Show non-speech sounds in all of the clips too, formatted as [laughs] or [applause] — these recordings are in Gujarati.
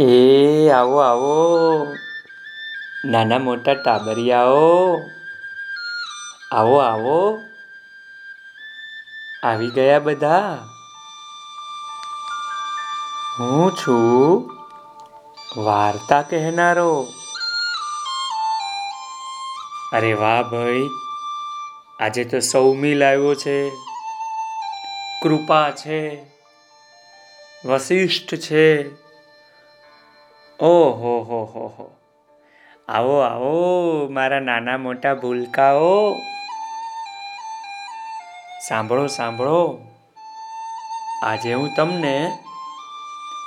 એ આવો આવો. નાના મોટા ટાબરિયાઓ. આવો આવો. આવી ગયા બધા. હું છું વાર્તા કહેનારો. અરે વાહ ભાઈ, આજે તો સૌમિલ આવ્યો છે. કૃપા છે. વશિષ્ઠ છે. ઓહો, હો હો હો. આવો આવો, મારા નાના મોટા ભૂલકાઓ. સાંભળો સાંભળો. આજે હું તમને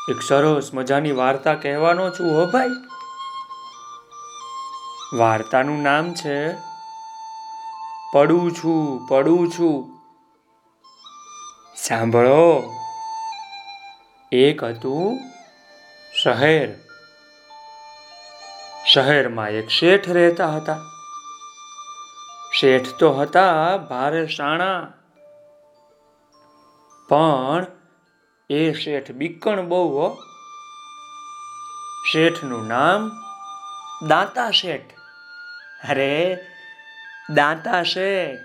એક સરસ મજાની વાર્તા કહેવાનો છું, હો, ભાઈ. વાર્તાનું નામ છે, પડું છું પડું છું. સાંભળો. એક હતું શહેર. શહેરમાં એક શેઠ રહેતા હતા. શેઠ તો હતા ભારે શાણા. પણ એ શેઠ બીકણ બહુ શેઠનું નામ દાંતા શેઠ. અરે, દાંતા શેઠ.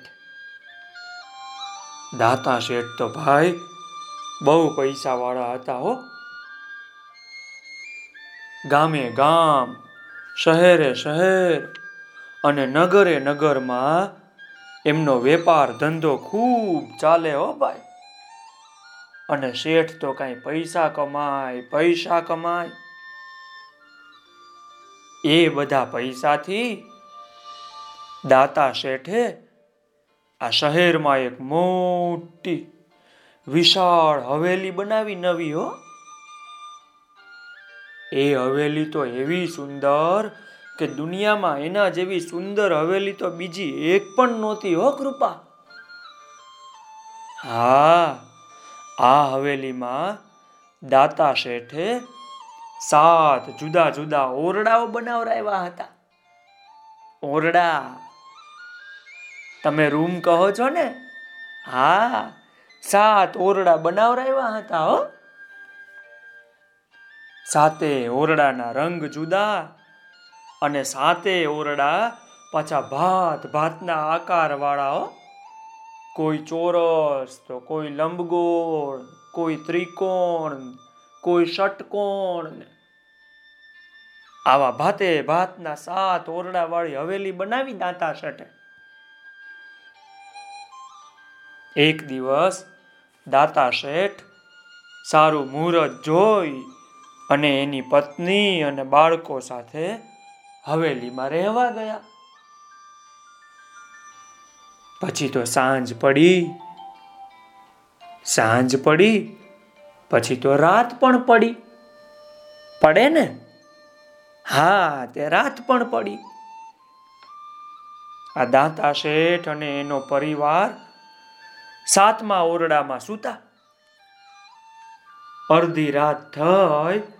દાંતા શેઠ તો ભાઈ બહુ પૈસા વાળા હતા હો. ગામે ગામ શહેરે શહેર અને નગરે નગરમાં એમનો વેપાર ધંધો ખૂબ ચાલે હો ભાઈ. અને શેઠ તો કાંઈ પૈસા કમાય પૈસા કમાય. એ બધા પૈસાથી દાતા શેઠે આ શહેરમાં એક મોટી વિશાળ હવેલી બનાવી નવી હો. એ હવેલી તો એવી સુંદર કે દુનિયામાં એના જેવી સુંદર હવેલી તો બીજી એક પણ નહોતી, હો કૃપા. હા, આ હવેલીમાં દાતા શેઠે સાત જુદા જુદા ઓરડાઓ બનાવરાવ્યા હતા. ઓરડા. તમે રૂમ કહો છો ને? હા, સાત ઓરડા બનાવરાવ્યા હતા, હો. સાતે ઓરડાના રંગ જુદા અને સાતે ઓરડા પાછા ભાત ભાતના આકાર વાળા હો કોઈ ચોરસ, તો કોઈ લંબગોળ, કોઈ ત્રિકોણ, કોઈ ષટકોણ. આવા ભાતે ભાતના સાત ઓરડા વાળી હવેલી બનાવી દાંતા શટે એક દિવસ દાતા શેઠ સારું મુહૂર્ત જોઈ અને એની પત્ની અને બાળકો સાથે હવેલીમાં રહેવા ગયા. પછી તો સાંજ પડી સાંજ પડી, પછી તો રાત પણ પડી. પડે ને? હા, તે રાત પણ પડી. આ દાંતા શેઠ અને એનો પરિવાર સાતમા ઓરડામાં સૂતા. અડધી રાત થઈ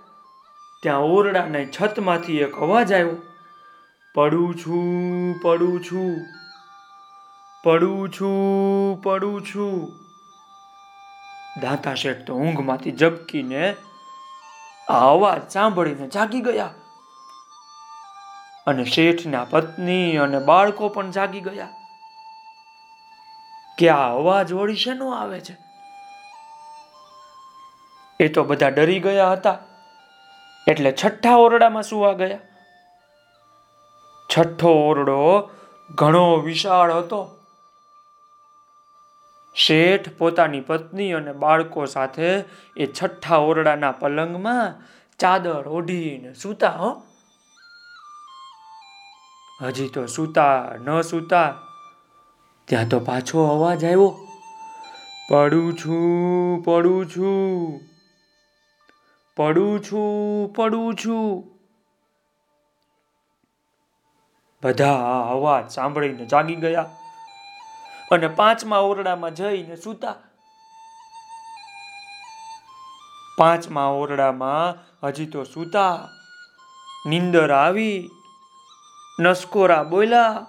ત્યાં ઓરડાને છતમાંથી એક અવાજ આવ્યો, પડું છું પડું છું પડું છું પડું છું. દાંતા શેઠ તો ઊંઘમાંથી ઝબકીને આ અવાજ સાંભળીને જાગી ગયા. અને શેઠના પત્ની અને બાળકો પણ જાગી ગયા કે આ અવાજ વળી શેનો આવે છે? એ તો બધા ડરી ગયા હતા. એટલે છઠ્ઠા ઓરડામાં સુવા ગયા? છઠ્ઠો ઓરડો ઘણો વિશાળ હતો. શેઠ પોતાની પત્ની અને બાળકો સાથે એ છઠ્ઠા ઓરડાના પલંગમાં ચાદર ઓઢીને સૂતા, હો. હજી તો સૂતા, ન સૂતા, ત્યાં તો પાછો અવાજ આવ્યો. પડું છું પડું છું. પડું છું પડું છું. બધા અવાજ સાંભળીને જાગી ગયા અને પાંચમા ઓરડામાં જઈને સૂતા. પાંચમા ઓરડામાં હજી તો સૂતા. નીંદર આવી, નસકોરા બોલ્યા,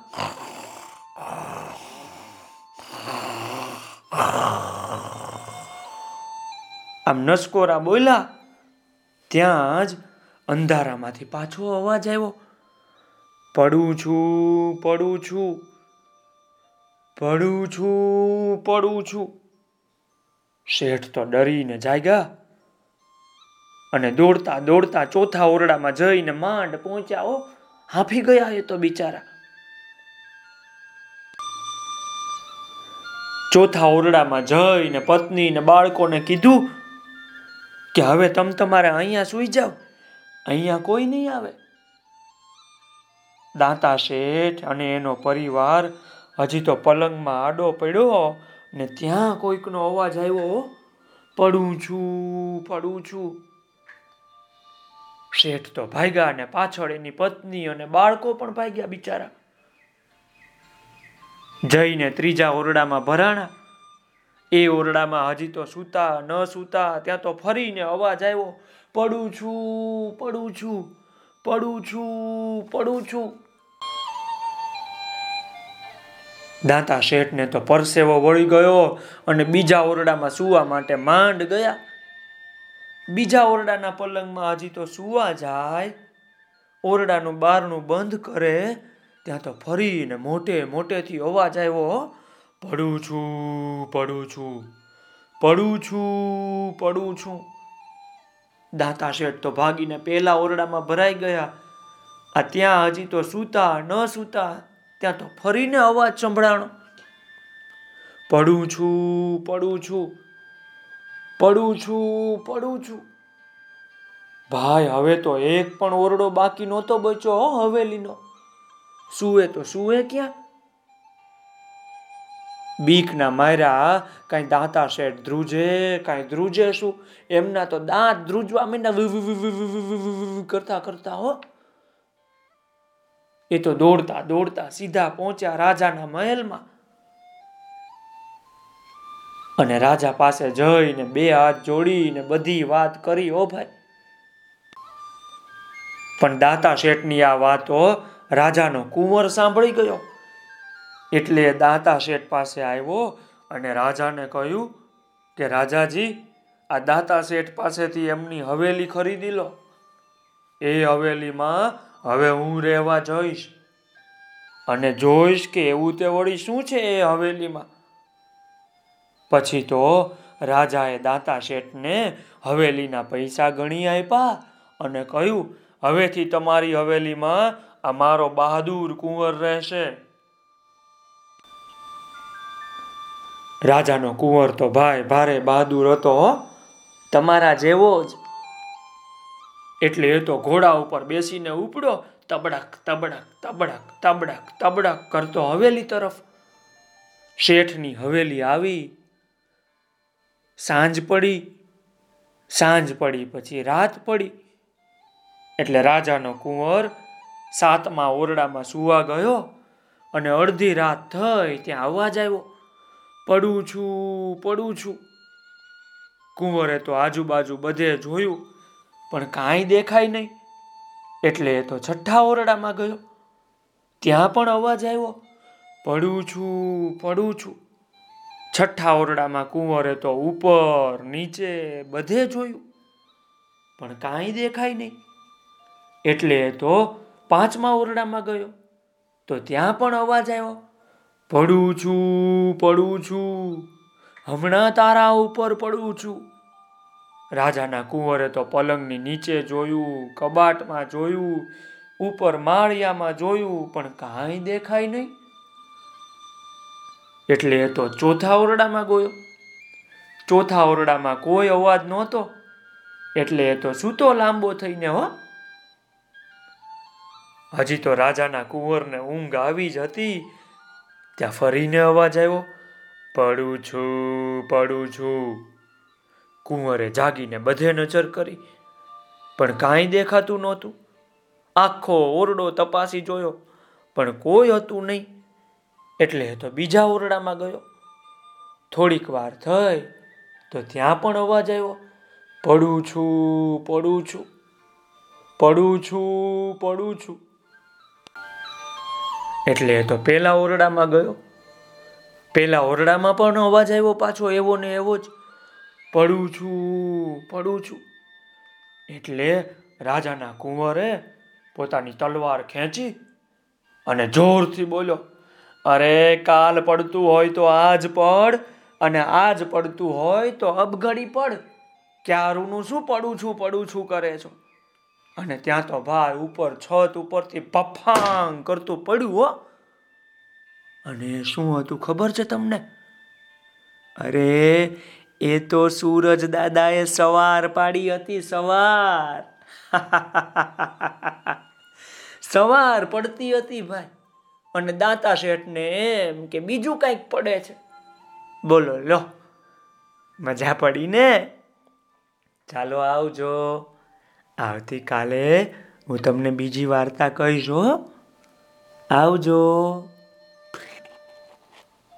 આમ નસકોરા બોલ્યા ત્યાં જ અંધારામાંથી પાછો અવાજ આવ્યો. પડું છું પડું છું પડું છું પડું છું. શેઠ તો ડરીને જાગ્યા અને દોડતા દોડતા ચોથા ઓરડામાં જઈને માંડ પહોંચ્યા. હો હાંફી ગયા એ તો બિચારા. ચોથા ઓરડામાં જઈને પત્ની ને બાળકોને કીધું કે હવે તમ તમારે અહીંયા સૂઈ જાઓ. અહીંયા કોઈ નહીં આવે. દાંતા શેઠ અને એનો પરિવાર હજી તો પલંગમાં આડો પડ્યો ને ત્યાં કોઈકનો અવાજ આવ્યો પડું છું પડું છું. શેઠ તો ભાગ્યા ને પાછળ એની પત્ની અને બાળકો પણ ભાગ્યા બિચારા. જઈને ત્રીજા ઓરડામાં ભરાણા. એ ઓરડામાં હજી તો સૂતા, ન સૂતા, ત્યાં તો ફરીને અવાજ આવ્યો, પડું છું પડું છું પડું છું પડું છું. દાંતા શેઠને તો પરસેવો વળી ગયો અને બીજા ઓરડામાં સુવા માટે માંડ ગયા. બીજા ઓરડાના પલંગમાં હજી તો સુવા જાય. ઓરડાનું બારણું બંધ કરે, ત્યાં તો ફરીને મોટે મોટેથી અવાજ આવ્યો પડું છું પડું છું પડું છું પડું છું. દાંતા શેઠ તો ભાગીને પેલા ઓરડામાં ભરાઈ ગયા. આ ત્યાં હજી તો સૂતા, ન સૂતા, ત્યાં તો ફરીને અવાજ સંભળાણો. પડું છું પડું છું પડું છું પડું છું. ભાઈ, હવે તો એક પણ ઓરડો બાકી નહોતો બચ્યો હવેલીનો. સુવે તો સુવે ક્યાં? બીકના માર્યા, કાંઈ દાંતા શેઠ ધ્રુજે, કાંઈ ધ્રુજે શું? એમના તો દાંત ધ્રુજવા માંડ્યા કરતા કરતા, હો. એ તો દોડતા દોડતા સીધા પહોંચ્યા રાજાના મહેલમાં. અને રાજા પાસે જઈને બે હાથ જોડીને બધી વાત કરી ઓ ભાઈ. પણ દાતા શેઠની આ વાતો રાજાનો કુંવર સાંભળી ગયો. એટલે દાતા શેઠ પાસે આવ્યો અને રાજાને કહ્યું કે, રાજાજી, આ દાતા શેઠ પાસેથી એમની હવેલી ખરીદી લો. એ હવેલીમાં હવે હું રહેવા જઈશ અને જોઈશ કે એવું તે વળી શું છે એ હવેલીમાં. પછી તો રાજાએ દાતા શેઠને હવેલીના પૈસા ગણી આપ્યા અને કહ્યું, હવેથી તમારી હવેલીમાં આ મારો બહાદુર કુંવર રહેશે. રાજાનો કુંવર તો ભાઈ ભારે બહાદુર હતો તમારા જેવો જ. એટલે એ તો ઘોડા ઉપર બેસીને ઉપડ્યો, તબડક તબડક તબડક તબડક તબડક કરતો હવેલી તરફ. શેઠની હવેલી આવી. સાંજ પડી. સાંજ પડી પછી રાત પડી. એટલે રાજાનો કુંવર સાતમા ઓરડામાં સુવા ગયો અને અડધી રાત થઈ ત્યાં અવાજ આવ્યો. પડું છું પડું છું. કુંવરે તો આજુબાજુ બધે જોયું, પણ કાંઈ દેખાય નહીં. એટલે એ તો છઠ્ઠા ઓરડામાં ગયો. ત્યાં પણ અવાજ આવ્યો, પડું છું પડું છું. છઠ્ઠા ઓરડામાં કુંવરે તો ઉપર, નીચે બધે જોયું, પણ કાંઈ દેખાય નહીં. એટલે તો પાંચમા ઓરડામાં ગયો. તો ત્યાં પણ અવાજ આવ્યો પડું છું પડું છું. હમણાં તારા ઉપર પડું છું. રાજાના કુંવરે તો પલંગની નીચે જોયું, કબાટમાં જોયું, ઉપર માળિયામાં જોયું, પણ કાંઈ દેખાય નહીં. એટલે એ તો ચોથા ઓરડામાં ગયો. ચોથા ઓરડામાં કોઈ અવાજ નહોતો. એટલે એ તો સૂતો લાંબો થઈને, હો. હજી તો રાજાના કુંવરને ઊંઘ આવી જ હતી. ત્યાં ફરીને અવાજ આવ્યો, પડું છું પડું છું. કુંવરે જાગીને બધે નજર કરી, પણ કાંઈ દેખાતું નહોતું. આખો ઓરડો તપાસી જોયો, પણ કોઈ હતું નહીં. એટલે તો બીજા ઓરડામાં ગયો. થોડીક વાર થઈ, તો ત્યાં પણ અવાજ આવ્યો, પડું છું પડું છું પડું છું પડું છું. એટલે એ તો પેલા ઓરડામાં ગયો. પેલા ઓરડામાં પણ અવાજ આવ્યો પાછો, એવો ને એવો જ. પડું છું પડું છું. એટલે રાજાના કુંવરે પોતાની તલવાર ખેંચી અને જોરથી બોલ્યો, અરે, કાલ પડતું હોય તો આજ પડ અને આજ પડતું હોય તો અબઘડી પડ. ક્યારુંનું શું પડું છું પડું છું કરે છો? અને ત્યાં તો ભાઈ ઉપર છત ઉપરથી પફાંગ કરતું પડ્યું, હો. અને શું હતું ખબર છે તમને? અરે, એ તો સૂરજ દાદાએ સવાર પાડી હતી, સવાર. [laughs] સવાર પડતી હતી ભાઈ. અને દાંતા શેઠને એમ કે બીજું કંઈક પડે છે. બોલો, લો. મજા પડી ને ચાલો આવજો. આવતીકાલે હું તમને બીજી વાર્તા કહીશ હો. આવજો.